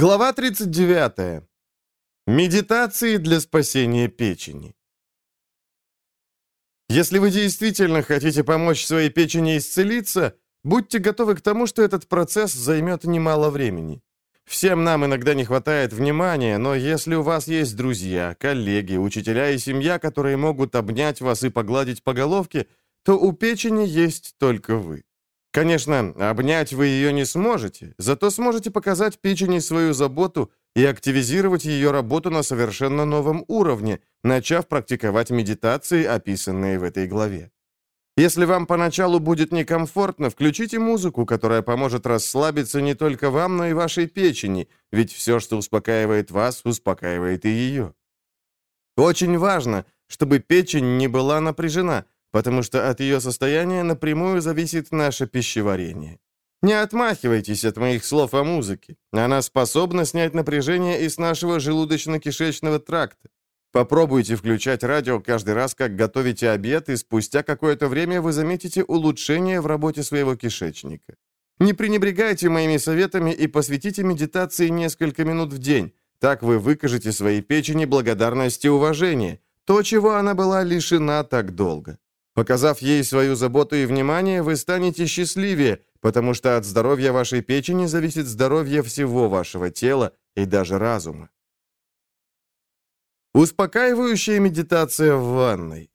Глава 39. Медитации для спасения печени. Если вы действительно хотите помочь своей печени исцелиться, будьте готовы к тому, что этот процесс займет немало времени. Всем нам иногда не хватает внимания, но если у вас есть друзья, коллеги, учителя и семья, которые могут обнять вас и погладить по головке, то у печени есть только вы. Конечно, обнять вы ее не сможете, зато сможете показать печени свою заботу и активизировать ее работу на совершенно новом уровне, начав практиковать медитации, описанные в этой главе. Если вам поначалу будет некомфортно, включите музыку, которая поможет расслабиться не только вам, но и вашей печени, ведь все, что успокаивает вас, успокаивает и ее. Очень важно, чтобы печень не была напряжена – потому что от ее состояния напрямую зависит наше пищеварение. Не отмахивайтесь от моих слов о музыке. Она способна снять напряжение из нашего желудочно-кишечного тракта. Попробуйте включать радио каждый раз, как готовите обед, и спустя какое-то время вы заметите улучшение в работе своего кишечника. Не пренебрегайте моими советами и посвятите медитации несколько минут в день. Так вы выкажете своей печени благодарность и уважение, то, чего она была лишена так долго. Показав ей свою заботу и внимание, вы станете счастливее, потому что от здоровья вашей печени зависит здоровье всего вашего тела и даже разума. Успокаивающая медитация в ванной.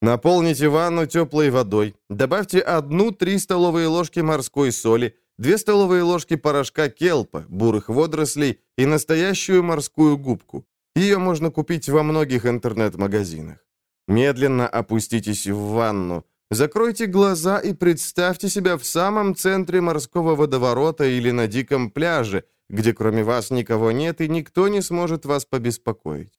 Наполните ванну теплой водой, добавьте 1-3 столовые ложки морской соли, 2 столовые ложки порошка келпа, бурых водорослей и настоящую морскую губку. Ее можно купить во многих интернет-магазинах. Медленно опуститесь в ванну. Закройте глаза и представьте себя в самом центре морского водоворота или на диком пляже, где кроме вас никого нет и никто не сможет вас побеспокоить.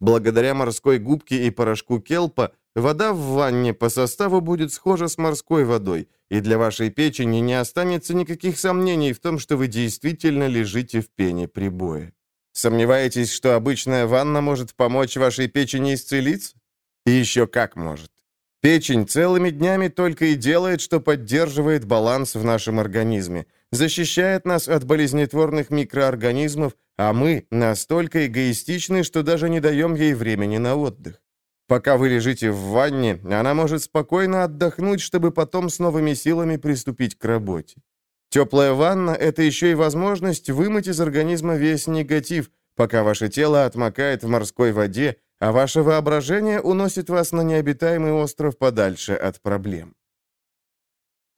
Благодаря морской губке и порошку келпа вода в ванне по составу будет схожа с морской водой, и для вашей печени не останется никаких сомнений в том, что вы действительно лежите в пене прибоя. Сомневаетесь, что обычная ванна может помочь вашей печени исцелиться? И еще как может. Печень целыми днями только и делает, что поддерживает баланс в нашем организме, защищает нас от болезнетворных микроорганизмов, а мы настолько эгоистичны, что даже не даем ей времени на отдых. Пока вы лежите в ванне, она может спокойно отдохнуть, чтобы потом с новыми силами приступить к работе. Теплая ванна – это еще и возможность вымыть из организма весь негатив, пока ваше тело отмокает в морской воде, а ваше воображение уносит вас на необитаемый остров подальше от проблем.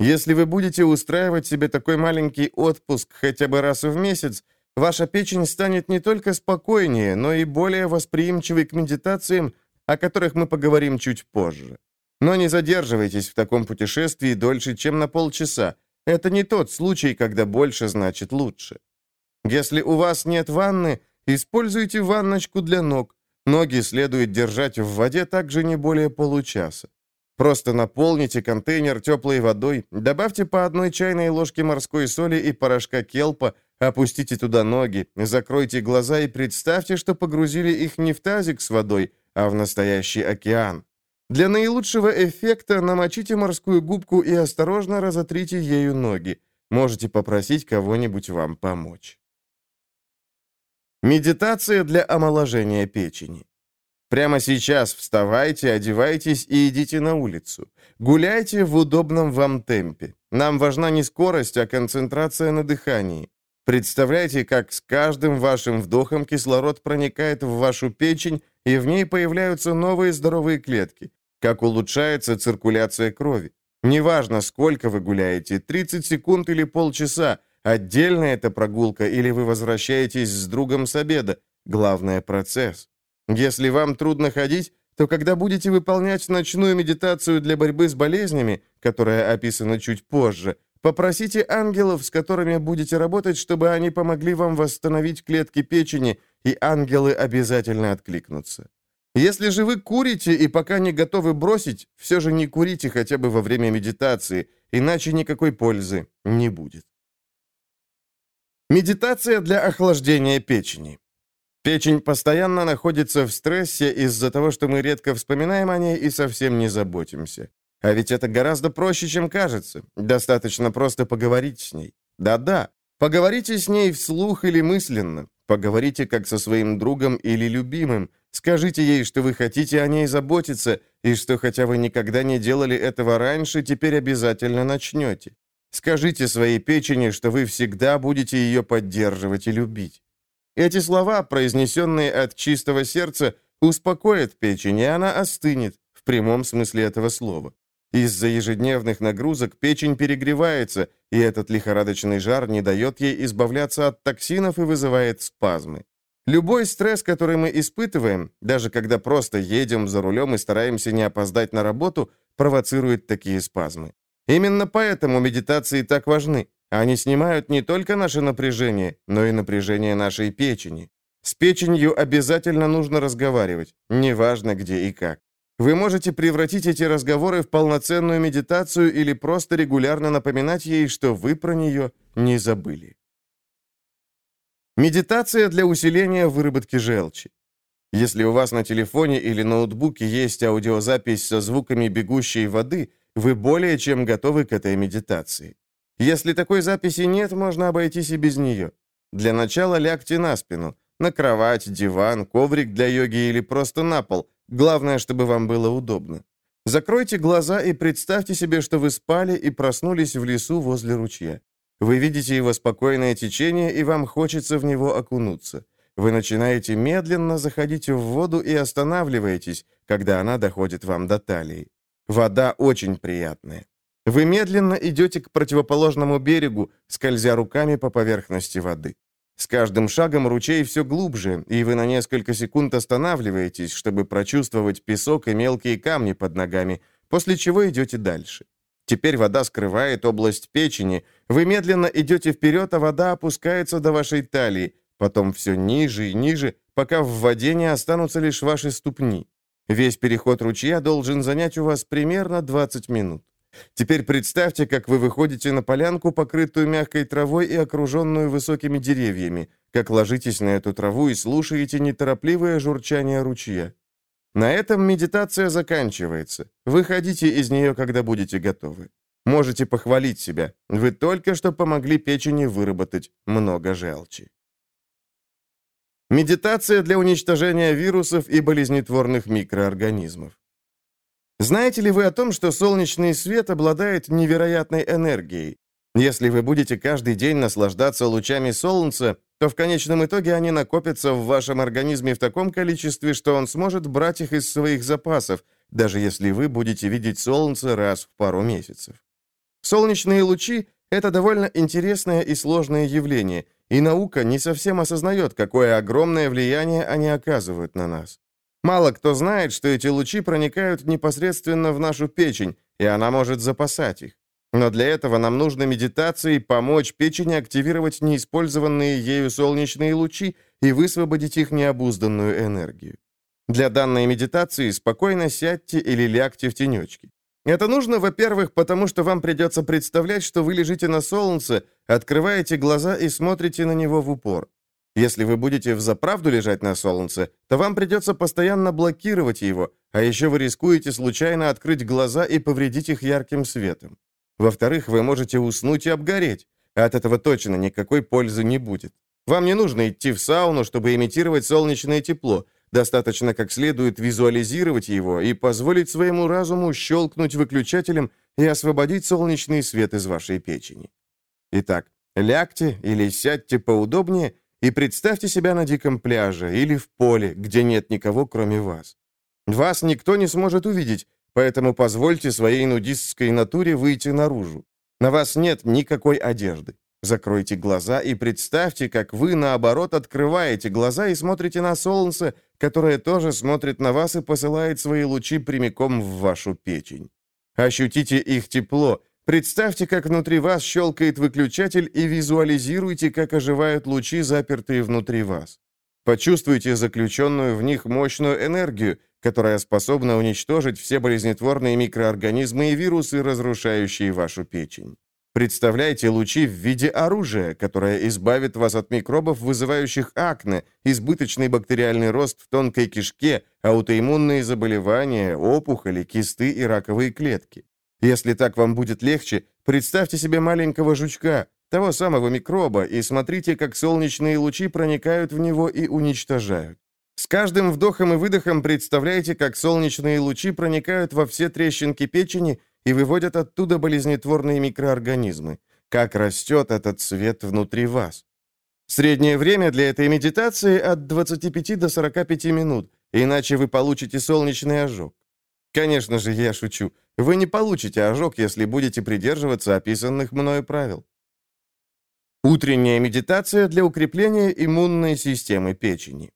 Если вы будете устраивать себе такой маленький отпуск хотя бы раз в месяц, ваша печень станет не только спокойнее, но и более восприимчивой к медитациям, о которых мы поговорим чуть позже. Но не задерживайтесь в таком путешествии дольше, чем на полчаса. Это не тот случай, когда больше значит лучше. Если у вас нет ванны, используйте ванночку для ног. Ноги следует держать в воде также не более получаса. Просто наполните контейнер теплой водой, добавьте по одной чайной ложке морской соли и порошка келпа, опустите туда ноги, закройте глаза и представьте, что погрузили их не в тазик с водой, а в настоящий океан. Для наилучшего эффекта намочите морскую губку и осторожно разотрите ею ноги. Можете попросить кого-нибудь вам помочь. Медитация для омоложения печени. Прямо сейчас вставайте, одевайтесь и идите на улицу. Гуляйте в удобном вам темпе. Нам важна не скорость, а концентрация на дыхании. Представляйте, как с каждым вашим вдохом кислород проникает в вашу печень, и в ней появляются новые здоровые клетки, как улучшается циркуляция крови. Неважно, сколько вы гуляете, 30 секунд или полчаса, Отдельно это прогулка или вы возвращаетесь с другом с обеда. Главное – процесс. Если вам трудно ходить, то когда будете выполнять ночную медитацию для борьбы с болезнями, которая описана чуть позже, попросите ангелов, с которыми будете работать, чтобы они помогли вам восстановить клетки печени, и ангелы обязательно откликнутся. Если же вы курите и пока не готовы бросить, все же не курите хотя бы во время медитации, иначе никакой пользы не будет. Медитация для охлаждения печени. Печень постоянно находится в стрессе из-за того, что мы редко вспоминаем о ней и совсем не заботимся. А ведь это гораздо проще, чем кажется. Достаточно просто поговорить с ней. Да-да, Поговорите с ней вслух или мысленно. Поговорите как со своим другом или любимым. Скажите ей, что вы хотите о ней заботиться, и что хотя вы никогда не делали этого раньше, теперь обязательно начнете. Скажите своей печени, что вы всегда будете ее поддерживать и любить. Эти слова, произнесенные от чистого сердца, успокоят печень, и она остынет, в прямом смысле этого слова. Из-за ежедневных нагрузок печень перегревается, и этот лихорадочный жар не дает ей избавляться от токсинов и вызывает спазмы. Любой стресс, который мы испытываем, даже когда просто едем за рулем и стараемся не опоздать на работу, провоцирует такие спазмы. Именно поэтому медитации так важны. Они снимают не только наше напряжение, но и напряжение нашей печени. С печенью обязательно нужно разговаривать, неважно где и как. Вы можете превратить эти разговоры в полноценную медитацию или просто регулярно напоминать ей, что вы про нее не забыли. Медитация для усиления выработки желчи. Если у вас на телефоне или ноутбуке есть аудиозапись со звуками бегущей воды, вы более чем готовы к этой медитации. Если такой записи нет, можно обойтись и без нее. Для начала лягте на спину, на кровать, диван, коврик для йоги или просто на пол. Главное, чтобы вам было удобно. Закройте глаза и представьте себе, что вы спали и проснулись в лесу возле ручья. Вы видите его спокойное течение, и вам хочется в него окунуться. Вы начинаете медленно заходить в воду и останавливаетесь, когда она доходит вам до талии. Вода очень приятная. Вы медленно идете к противоположному берегу, скользя руками по поверхности воды. С каждым шагом ручей все глубже, и вы на несколько секунд останавливаетесь, чтобы прочувствовать песок и мелкие камни под ногами, после чего идете дальше. Теперь вода скрывает область печени. Вы медленно идете вперед, а вода опускается до вашей талии, потом все ниже и ниже, пока в воде не останутся лишь ваши ступни. Весь переход ручья должен занять у вас примерно 20 минут. Теперь представьте, как вы выходите на полянку, покрытую мягкой травой и окруженную высокими деревьями, как ложитесь на эту траву и слушаете неторопливое журчание ручья. На этом медитация заканчивается. Выходите из нее, когда будете готовы. Можете похвалить себя. Вы только что помогли печени выработать много желчи. Медитация для уничтожения вирусов и болезнетворных микроорганизмов. Знаете ли вы о том, что солнечный свет обладает невероятной энергией? Если вы будете каждый день наслаждаться лучами солнца, то в конечном итоге они накопятся в вашем организме в таком количестве, что он сможет брать их из своих запасов, даже если вы будете видеть солнце раз в пару месяцев. Солнечные лучи — это довольно интересное и сложное явление, и наука не совсем осознает, какое огромное влияние они оказывают на нас. Мало кто знает, что эти лучи проникают непосредственно в нашу печень, и она может запасать их. Но для этого нам нужно медитацией помочь печени активировать неиспользованные ею солнечные лучи и высвободить их необузданную энергию. Для данной медитации спокойно сядьте или лягте в тенечке. Это нужно, во-первых, потому что вам придется представлять, что вы лежите на солнце, открываете глаза и смотрите на него в упор. Если вы будете взаправду лежать на солнце, то вам придется постоянно блокировать его, а еще вы рискуете случайно открыть глаза и повредить их ярким светом. Во-вторых, вы можете уснуть и обгореть. От этого точно никакой пользы не будет. Вам не нужно идти в сауну, чтобы имитировать солнечное тепло. Достаточно как следует визуализировать его и позволить своему разуму щелкнуть выключателем и освободить солнечный свет из вашей печени. Итак, лягте или сядьте поудобнее и представьте себя на диком пляже или в поле, где нет никого, кроме вас. Вас никто не сможет увидеть, Поэтому позвольте своей нудистской натуре выйти наружу. На вас нет никакой одежды. Закройте глаза и представьте, как вы, наоборот, открываете глаза и смотрите на солнце, которое тоже смотрит на вас и посылает свои лучи прямиком в вашу печень. Ощутите их тепло, представьте, как внутри вас щелкает выключатель и визуализируйте, как оживают лучи, запертые внутри вас. Почувствуйте заключенную в них мощную энергию, которая способна уничтожить все болезнетворные микроорганизмы и вирусы, разрушающие вашу печень. Представляйте лучи в виде оружия, которое избавит вас от микробов, вызывающих акне, избыточный бактериальный рост в тонкой кишке, аутоиммунные заболевания, опухоли, кисты и раковые клетки. Если так вам будет легче, представьте себе маленького жучка, того самого микроба, и смотрите, как солнечные лучи проникают в него и уничтожают. С каждым вдохом и выдохом представляете, как солнечные лучи проникают во все трещинки печени и выводят оттуда болезнетворные микроорганизмы. Как растет этот свет внутри вас. Среднее время для этой медитации от 25 до 45 минут, иначе вы получите солнечный ожог. Конечно же, я шучу. Вы не получите ожог, если будете придерживаться описанных мною правил. Утренняя медитация для укрепления иммунной системы печени.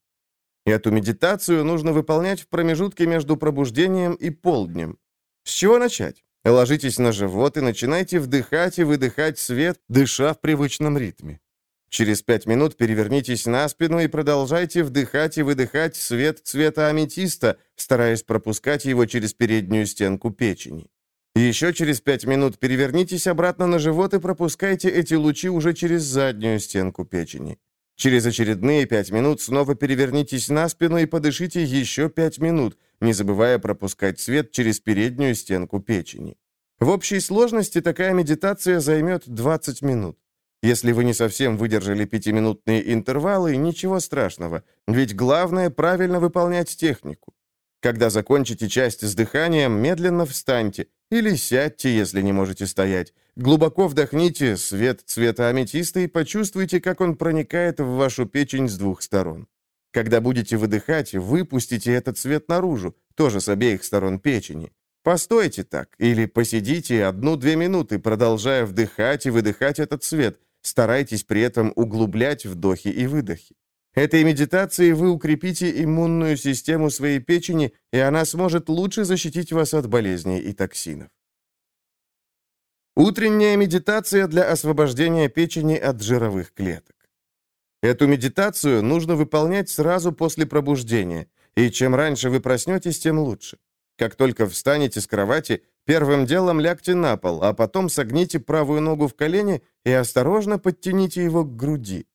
Эту медитацию нужно выполнять в промежутке между пробуждением и полднем. С чего начать? Ложитесь на живот и начинайте вдыхать и выдыхать свет, дыша в привычном ритме. Через пять минут перевернитесь на спину и продолжайте вдыхать и выдыхать свет цвета аметиста, стараясь пропускать его через переднюю стенку печени. Еще через пять минут перевернитесь обратно на живот и пропускайте эти лучи уже через заднюю стенку печени. Через очередные пять минут снова перевернитесь на спину и подышите еще пять минут, не забывая пропускать свет через переднюю стенку печени. В общей сложности такая медитация займет 20 минут. Если вы не совсем выдержали пятиминутные интервалы, ничего страшного, ведь главное правильно выполнять технику. Когда закончите часть с дыханием, медленно встаньте или сядьте, если не можете стоять. Глубоко вдохните свет цвета аметиста и почувствуйте, как он проникает в вашу печень с двух сторон. Когда будете выдыхать, выпустите этот свет наружу, тоже с обеих сторон печени. Постойте так или посидите одну-две минуты, продолжая вдыхать и выдыхать этот свет. Старайтесь при этом углублять вдохи и выдохи. Этой медитацией вы укрепите иммунную систему своей печени, и она сможет лучше защитить вас от болезней и токсинов. Утренняя медитация для освобождения печени от жировых клеток. Эту медитацию нужно выполнять сразу после пробуждения, и чем раньше вы проснетесь, тем лучше. Как только встанете с кровати, первым делом лягте на пол, а потом согните правую ногу в колени и осторожно подтяните его к груди.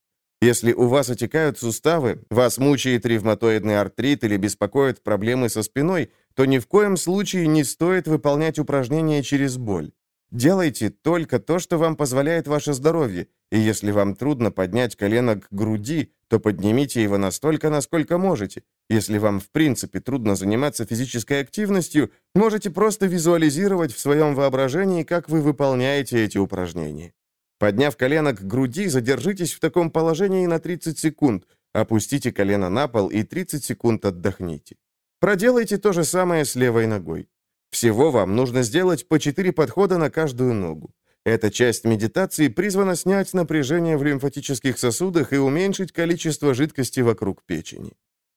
Если у вас отекают суставы, вас мучает ревматоидный артрит или беспокоят проблемы со спиной, то ни в коем случае не стоит выполнять упражнения через боль. Делайте только то, что вам позволяет ваше здоровье, и если вам трудно поднять колено к груди, то поднимите его настолько, насколько можете. Если вам в принципе трудно заниматься физической активностью, можете просто визуализировать в своем воображении, как вы выполняете эти упражнения. Подняв колено к груди, задержитесь в таком положении на 30 секунд, опустите колено на пол и 30 секунд отдохните. Проделайте то же самое с левой ногой. Всего вам нужно сделать по 4 подхода на каждую ногу. Эта часть медитации призвана снять напряжение в лимфатических сосудах и уменьшить количество жидкости вокруг печени.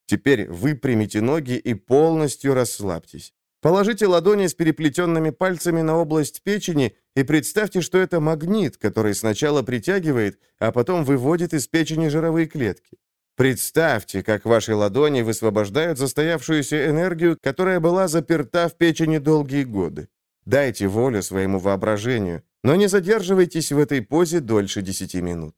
Теперь выпрямите ноги и полностью расслабьтесь. Положите ладони с переплетенными пальцами на область печени и представьте, что это магнит, который сначала притягивает, а потом выводит из печени жировые клетки. Представьте, как ваши ладони высвобождают застоявшуюся энергию, которая была заперта в печени долгие годы. Дайте волю своему воображению, но не задерживайтесь в этой позе дольше 10 минут.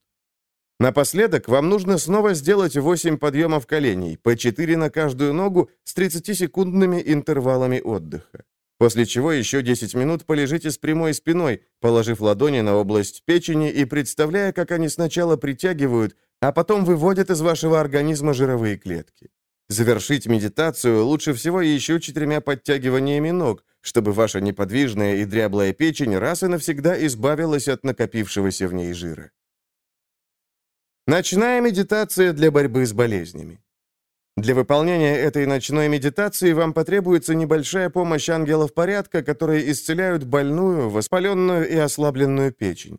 Напоследок вам нужно снова сделать 8 подъемов коленей, по 4 на каждую ногу с 30-секундными интервалами отдыха. После чего еще 10 минут полежите с прямой спиной, положив ладони на область печени и представляя, как они сначала притягивают, а потом выводят из вашего организма жировые клетки. Завершить медитацию лучше всего еще четырьмя подтягиваниями ног, чтобы ваша неподвижная и дряблая печень раз и навсегда избавилась от накопившегося в ней жира. Ночная медитация для борьбы с болезнями. Для выполнения этой ночной медитации вам потребуется небольшая помощь ангелов порядка, которые исцеляют больную, воспаленную и ослабленную печень.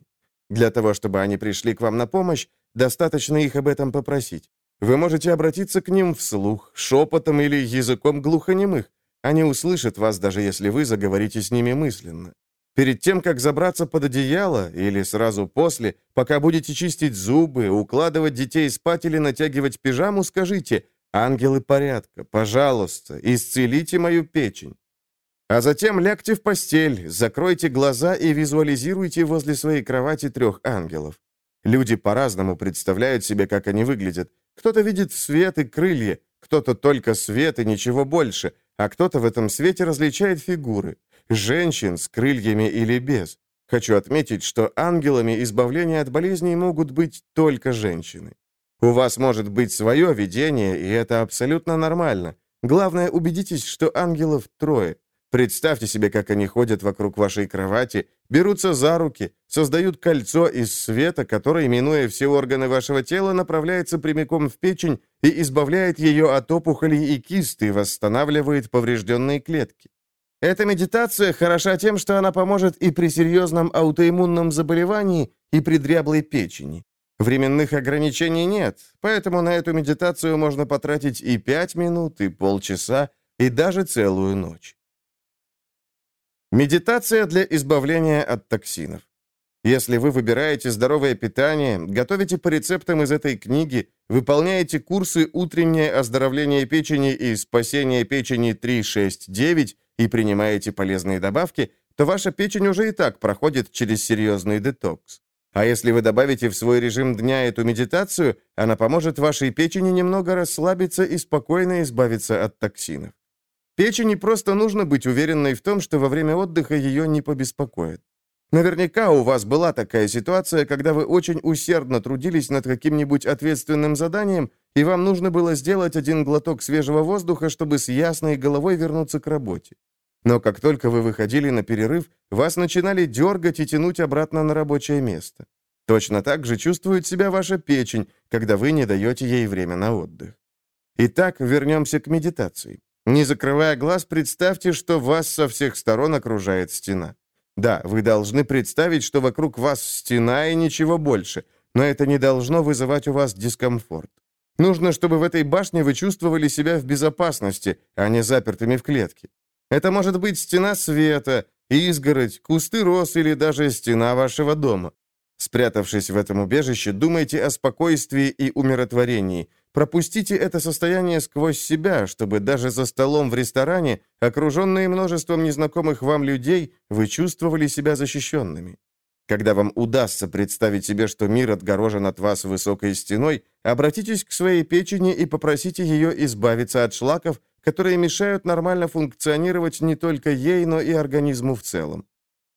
Для того, чтобы они пришли к вам на помощь, достаточно их об этом попросить. Вы можете обратиться к ним вслух, шепотом или языком глухонемых. Они услышат вас, даже если вы заговорите с ними мысленно. Перед тем, как забраться под одеяло, или сразу после, пока будете чистить зубы, укладывать детей спать или натягивать пижаму, скажите «Ангелы порядка, пожалуйста, исцелите мою печень». А затем лягте в постель, закройте глаза и визуализируйте возле своей кровати трех ангелов. Люди по-разному представляют себе, как они выглядят. Кто-то видит свет и крылья, кто-то только свет и ничего больше, а кто-то в этом свете различает фигуры. Женщин с крыльями или без. Хочу отметить, что ангелами избавления от болезней могут быть только женщины. У вас может быть свое видение, и это абсолютно нормально. Главное, убедитесь, что ангелов трое. Представьте себе, как они ходят вокруг вашей кровати, берутся за руки, создают кольцо из света, которое, минуя все органы вашего тела, направляется прямиком в печень и избавляет ее от опухолей и кисты, восстанавливает поврежденные клетки. Эта медитация хороша тем, что она поможет и при серьезном аутоиммунном заболевании, и при дряблой печени. Временных ограничений нет, поэтому на эту медитацию можно потратить и 5 минут, и полчаса, и даже целую ночь. Медитация для избавления от токсинов. Если вы выбираете здоровое питание, готовите по рецептам из этой книги, выполняете курсы «Утреннее оздоровление печени» и «Спасение печени 369» и принимаете полезные добавки, то ваша печень уже и так проходит через серьезный детокс. А если вы добавите в свой режим дня эту медитацию, она поможет вашей печени немного расслабиться и спокойно избавиться от токсинов. Печени просто нужно быть уверенной в том, что во время отдыха ее не побеспокоит. Наверняка у вас была такая ситуация, когда вы очень усердно трудились над каким-нибудь ответственным заданием, и вам нужно было сделать один глоток свежего воздуха, чтобы с ясной головой вернуться к работе. Но как только вы выходили на перерыв, вас начинали дергать и тянуть обратно на рабочее место. Точно так же чувствует себя ваша печень, когда вы не даете ей время на отдых. Итак, вернемся к медитации. Не закрывая глаз, представьте, что вас со всех сторон окружает стена. Да, вы должны представить, что вокруг вас стена и ничего больше, но это не должно вызывать у вас дискомфорт. Нужно, чтобы в этой башне вы чувствовали себя в безопасности, а не запертыми в клетке. Это может быть стена света, изгородь, кусты роз или даже стена вашего дома. Спрятавшись в этом убежище, думайте о спокойствии и умиротворении. Пропустите это состояние сквозь себя, чтобы даже за столом в ресторане, окруженные множеством незнакомых вам людей, вы чувствовали себя защищенными. Когда вам удастся представить себе, что мир отгорожен от вас высокой стеной, обратитесь к своей печени и попросите ее избавиться от шлаков, которые мешают нормально функционировать не только ей, но и организму в целом.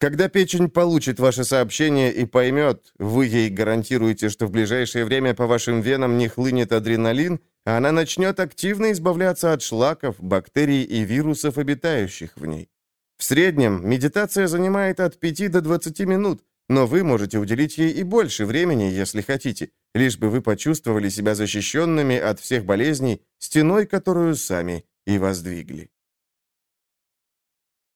Когда печень получит ваше сообщение и поймет, вы ей гарантируете, что в ближайшее время по вашим венам не хлынет адреналин, она начнет активно избавляться от шлаков, бактерий и вирусов, обитающих в ней. В среднем медитация занимает от 5 до 20 минут, но вы можете уделить ей и больше времени, если хотите, лишь бы вы почувствовали себя защищенными от всех болезней, стеной, которую сами и воздвигли.